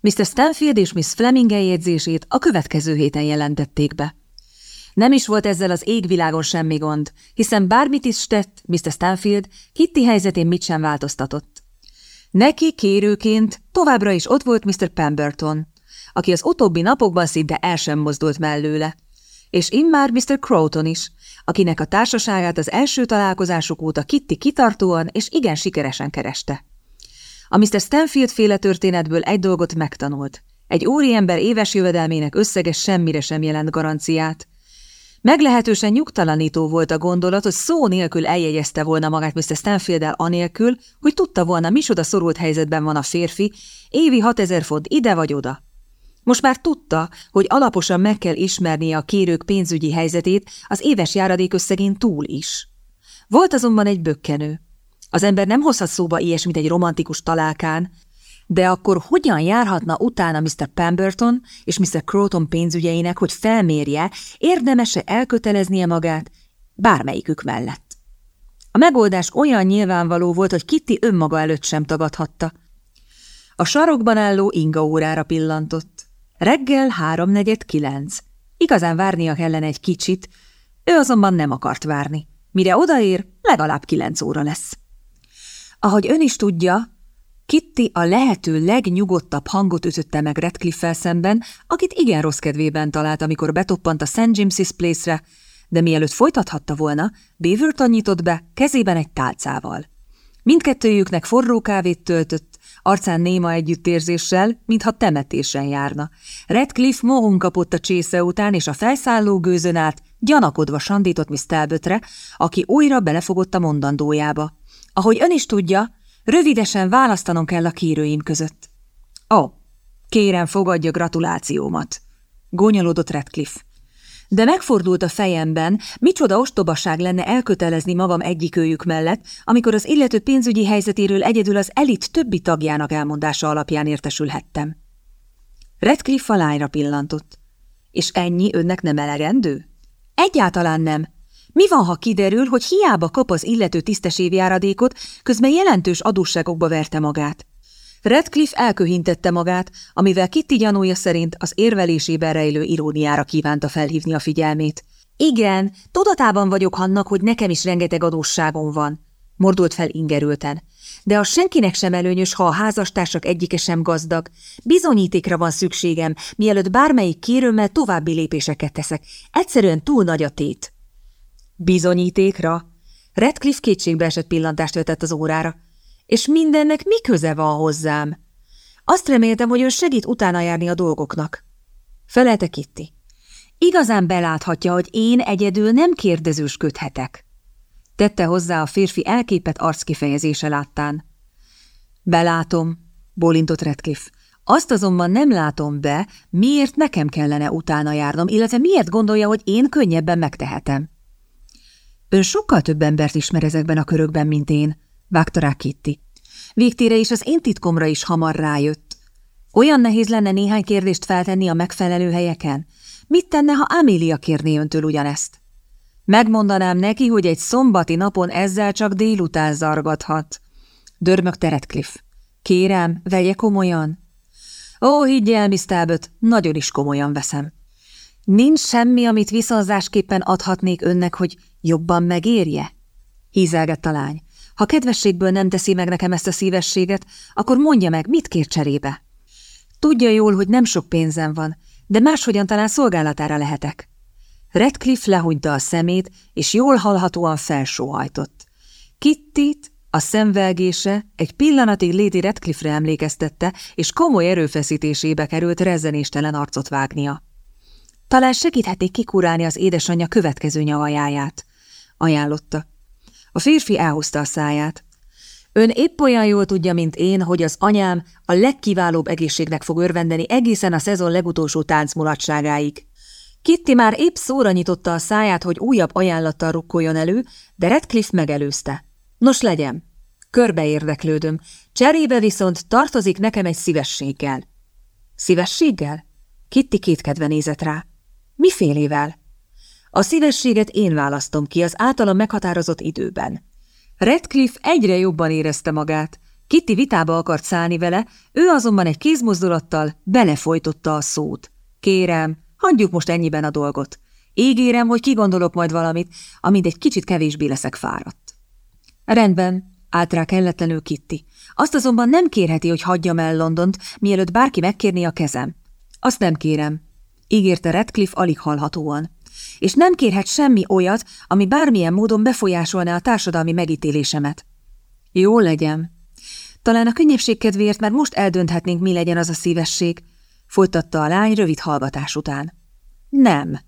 Mr. Stanfield és Miss Fleming eljegyzését a következő héten jelentették be. Nem is volt ezzel az égvilágon semmi gond, hiszen bármit is tett Mr. Stanfield, Kitty helyzetén mit sem változtatott. Neki kérőként továbbra is ott volt Mr. Pemberton, aki az utóbbi napokban szinte el sem mozdult mellőle, és immár Mr. Crowton is, akinek a társaságát az első találkozásuk óta Kitty kitartóan és igen sikeresen kereste. A Mr. Stanfield féle történetből egy dolgot megtanult. Egy úriember éves jövedelmének összege semmire sem jelent garanciát. Meglehetősen nyugtalanító volt a gondolat, hogy szó nélkül eljegyezte volna magát Mr. stanfield anélkül, hogy tudta volna, misoda szorult helyzetben van a férfi, évi 6000 font ide vagy oda. Most már tudta, hogy alaposan meg kell ismernie a kérők pénzügyi helyzetét az éves járadék összegén túl is. Volt azonban egy bökkenő. Az ember nem hozhat szóba ilyesmit egy romantikus találkán, de akkor hogyan járhatna utána Mr. Pemberton és Mr. Croton pénzügyeinek, hogy felmérje, érdemese elköteleznie magát bármelyikük mellett? A megoldás olyan nyilvánvaló volt, hogy Kitty önmaga előtt sem tagadhatta. A sarokban álló inga órára pillantott. Reggel háromnegyed kilenc. Igazán várnia kellene egy kicsit, ő azonban nem akart várni. Mire odaér, legalább kilenc óra lesz. Ahogy ön is tudja, Kitty a lehető legnyugodtabb hangot ütötte meg Redcliffe-fel szemben, akit igen rossz kedvében talált, amikor betoppant a St. James's Place-re, de mielőtt folytathatta volna, Beaverton nyitott be, kezében egy tálcával. Mindkettőjüknek forró kávét töltött, arcán néma együttérzéssel, mintha temetésen járna. Redcliffe mohon kapott a csésze után, és a felszálló gőzön át gyanakodva sandított Miss Talbotre, aki újra belefogott a mondandójába. Ahogy ön is tudja, rövidesen választanom kell a kérőim között. Ó, oh, kérem, fogadja gratulációmat, gónyolódott Redcliffe. De megfordult a fejemben, micsoda ostobaság lenne elkötelezni magam egyikőjük mellett, amikor az illető pénzügyi helyzetéről egyedül az elit többi tagjának elmondása alapján értesülhettem. Redcliffe a lányra pillantott. És ennyi önnek nem elegendő? Egyáltalán nem, mi van, ha kiderül, hogy hiába kap az illető tisztességjáradékot, közben jelentős adósságokba verte magát? Redcliffe elköhintette magát, amivel Kitty gyanúja szerint az érvelésében rejlő iróniára kívánta felhívni a figyelmét. Igen, tudatában vagyok annak, hogy nekem is rengeteg adósságom van, mordult fel ingerülten. De az senkinek sem előnyös, ha a házastársak egyike sem gazdag. Bizonyítékra van szükségem, mielőtt bármelyik kérőmmel további lépéseket teszek. Egyszerűen túl nagy a tét. Bizonyítékra? Redcliffe kétségbeesett pillantást vetett az órára. És mindennek mi köze van hozzám? Azt reméltem, hogy ön segít utána járni a dolgoknak. Felelte Kitty. Igazán beláthatja, hogy én egyedül nem kérdezősködhetek. Tette hozzá a férfi elképet arckifejezése láttán. Belátom, bólintott Redcliffe. Azt azonban nem látom be, miért nekem kellene utána járnom, illetve miért gondolja, hogy én könnyebben megtehetem. Ön sokkal több embert ismer ezekben a körökben, mint én, vágta rá Kitty. Végtére is az én titkomra is hamar rájött. Olyan nehéz lenne néhány kérdést feltenni a megfelelő helyeken. Mit tenne, ha Amelia kérné öntől ugyanezt? Megmondanám neki, hogy egy szombati napon ezzel csak délután zargathat. Dörmög Teretcliff. Kérem, vegye komolyan. Ó, higgy el, Miss Talbot, nagyon is komolyan veszem. Nincs semmi, amit viszonzásképpen adhatnék önnek, hogy jobban megérje? Hízelgett a lány. Ha kedvességből nem teszi meg nekem ezt a szívességet, akkor mondja meg, mit kér cserébe. Tudja jól, hogy nem sok pénzem van, de máshogyan talán szolgálatára lehetek. Redcliffe lehúnyta a szemét, és jól hallhatóan felsóhajtott. Kittit a szemvelgése egy pillanatig Lady Redcliffe-re emlékeztette, és komoly erőfeszítésébe került rezzenéstelen arcot vágnia. Talán segíthetik kikurálni az édesanyja következő nyavajáját, ajánlotta. A férfi elhozta a száját. Ön épp olyan jól tudja, mint én, hogy az anyám a legkiválóbb egészségnek fog örvendeni egészen a szezon legutolsó táncmulatságáig. Kitty már épp szóra nyitotta a száját, hogy újabb ajánlattal rukkoljon elő, de Redcliffe megelőzte. Nos legyen, körbe érdeklődöm, cserébe viszont tartozik nekem egy szívességgel. Szívességgel? Kitty kétkedve nézett rá. Mifélével? A szívességet én választom ki az általam meghatározott időben. Redcliffe egyre jobban érezte magát, Kitty vitába akart szállni vele, ő azonban egy kézmozdulattal belefolytotta a szót. Kérem, hagyjuk most ennyiben a dolgot. Ígérem, hogy kigondolok majd valamit, amint egy kicsit kevésbé leszek fáradt. Rendben, állt rá kelletlenül Kitty. Azt azonban nem kérheti, hogy hagyjam el Londont, mielőtt bárki megkérni a kezem. Azt nem kérem, ígérte Redcliffe alig hallhatóan. És nem kérhet semmi olyat, ami bármilyen módon befolyásolná a társadalmi megítélésemet. Jó legyen. Talán a könnyebbség kedvéért már most eldönthetnénk, mi legyen az a szívesség, folytatta a lány rövid hallgatás után. Nem.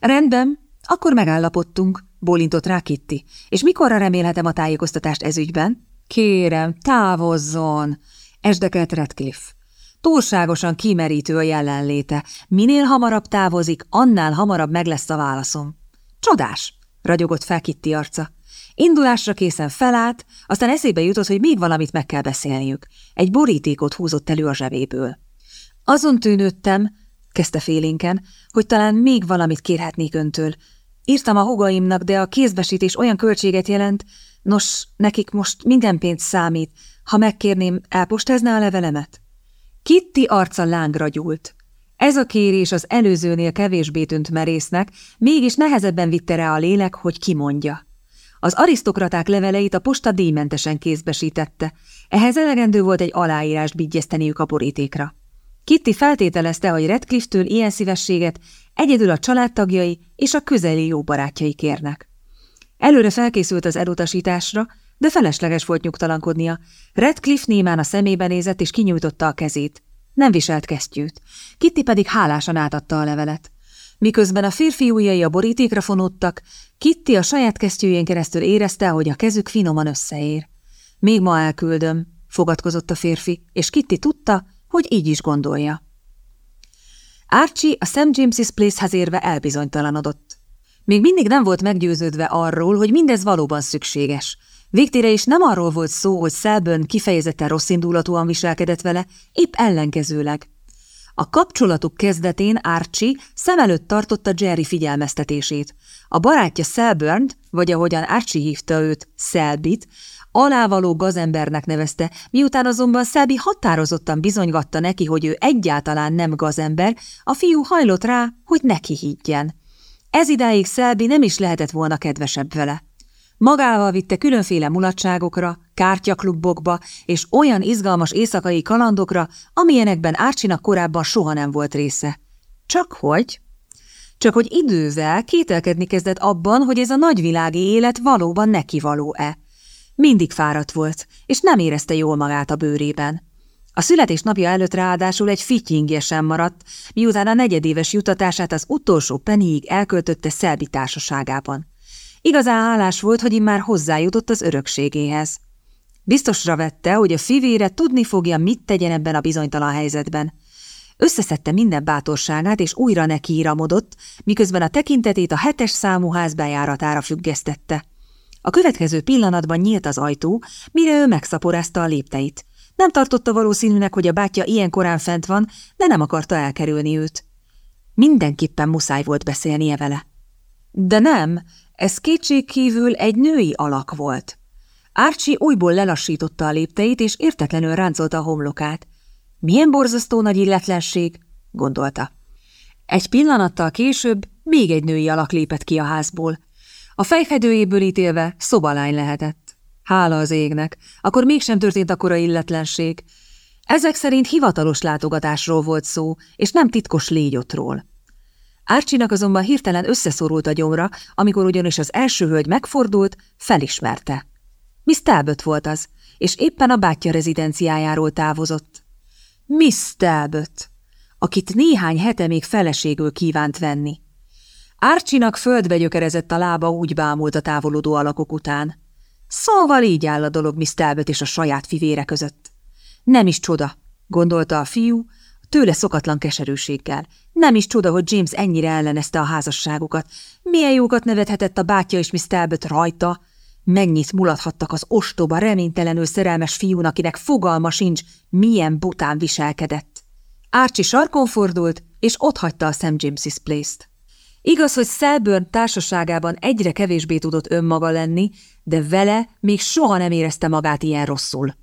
Rendben, akkor megállapodtunk, bólintott rá Kitty. És mikorra remélhetem a tájékoztatást ezügyben? Kérem, távozzon! Esdekelt Redcliffe. Túlságosan kimerítő a jelenléte. Minél hamarabb távozik, annál hamarabb meg lesz a válaszom. Csodás! ragyogott fel Kitty arca. Indulásra készen felállt, aztán eszébe jutott, hogy még valamit meg kell beszélniük. Egy borítékot húzott elő a zsebéből. Azon tűnődtem, kezdte félénken, hogy talán még valamit kérhetnék öntől. Írtam a hugaimnak, de a kézbesítés olyan költséget jelent, nos, nekik most minden pénz számít. Ha megkérném, elpostázná a levelemet? Kitty arca lángra gyúlt. Ez a kérés az előzőnél kevésbé tűnt merésznek, mégis nehezebben vitte rá a lélek, hogy kimondja. Az arisztokraták leveleit a posta díjmentesen kézbesítette, ehhez elegendő volt egy aláírást bigyezteniük a borítékra. Kitty feltételezte, hogy Redcliffe-től ilyen szívességet egyedül a családtagjai és a közeli jó barátjai kérnek. Előre felkészült az elutasításra, de felesleges volt nyugtalankodnia. Redcliffe némán a szemébe nézett és kinyújtotta a kezét. Nem viselt kesztyűt. Kitty pedig hálásan átadta a levelet. Miközben a férfi ujjai a borítékra fonódtak, Kitty a saját kesztyűjén keresztül érezte, hogy a kezük finoman összeér. Még ma elküldöm, fogadkozott a férfi, és Kitty tudta, hogy így is gondolja. Archie a St. James's Place-hez érve elbizonytalanodott. Még mindig nem volt meggyőződve arról, hogy mindez valóban szükséges. Végtére is nem arról volt szó, hogy Selburn kifejezetten rosszindulatúan viselkedett vele, épp ellenkezőleg. A kapcsolatuk kezdetén Archie szem előtt tartotta Jerry figyelmeztetését. A barátja selburn vagy ahogyan Archie hívta őt, Selbit, alávaló gazembernek nevezte, miután azonban Selby határozottan bizonygatta neki, hogy ő egyáltalán nem gazember, a fiú hajlott rá, hogy neki higgyen. Ez idáig Selby nem is lehetett volna kedvesebb vele. Magával vitte különféle mulatságokra, kártyaklubokba és olyan izgalmas éjszakai kalandokra, amilyenekben Árcsinak korábban soha nem volt része. Csak hogy? Csak hogy idővel kételkedni kezdett abban, hogy ez a nagyvilági élet valóban neki való-e. Mindig fáradt volt, és nem érezte jól magát a bőrében. A születésnapja előtt ráadásul egy fityingje sem maradt, miután a negyedéves jutatását az utolsó penniig elköltötte Szelbi társaságában. Igazán hálás volt, hogy immár hozzájutott az örökségéhez. Biztosra vette, hogy a fivére tudni fogja, mit tegyen ebben a bizonytalan helyzetben. Összeszedte minden bátorságát, és újra nekiíramodott, miközben a tekintetét a hetes számú ház bejáratára függesztette. A következő pillanatban nyílt az ajtó, mire ő megszaporázta a lépteit. Nem tartotta valószínűnek, hogy a bátyja ilyen korán fent van, de nem akarta elkerülni őt. Mindenképpen muszáj volt beszélnie vele. De nem, ez kétségkívül egy női alak volt. Árcsi újból lelassította a lépteit, és értetlenül ráncolta a homlokát. Milyen borzasztó nagy illetlenség, gondolta. Egy pillanattal később még egy női alak lépett ki a házból. A fejfedőjéből ítélve szobalány lehetett. Hála az égnek, akkor mégsem történt akkora illetlenség. Ezek szerint hivatalos látogatásról volt szó, és nem titkos légyotról. Árcsinak azonban hirtelen összeszorult a gyomra, amikor ugyanis az első hölgy megfordult, felismerte. Miss Talbot volt az, és éppen a bátyja rezidenciájáról távozott. Miss Talbot, akit néhány hete még feleségül kívánt venni. Árcsinak földbe gyökerezett a lába, úgy bámult a távolodó alakok után. Szóval így áll a dolog Miss Talbot és a saját fivére között. Nem is csoda, gondolta a fiú, tőle szokatlan keserűséggel. Nem is csoda, hogy James ennyire ellenezte a házasságukat. Milyen jókat nevethetett a bátyja és Miss Talbot rajta. Mennyit mulathattak az ostoba, reménytelenül szerelmes fiún, akinek fogalma sincs, milyen bután viselkedett. Árcsi sarkon fordult, és otthagyta a St. James's Place-t. Igaz, hogy Selburn társaságában egyre kevésbé tudott önmaga lenni, de vele még soha nem érezte magát ilyen rosszul.